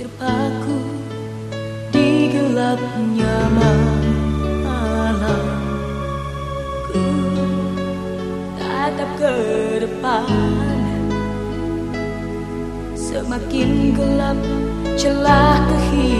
terpaku di gelapnya malam tatap ke depan. Semakin gelap celah kehidupan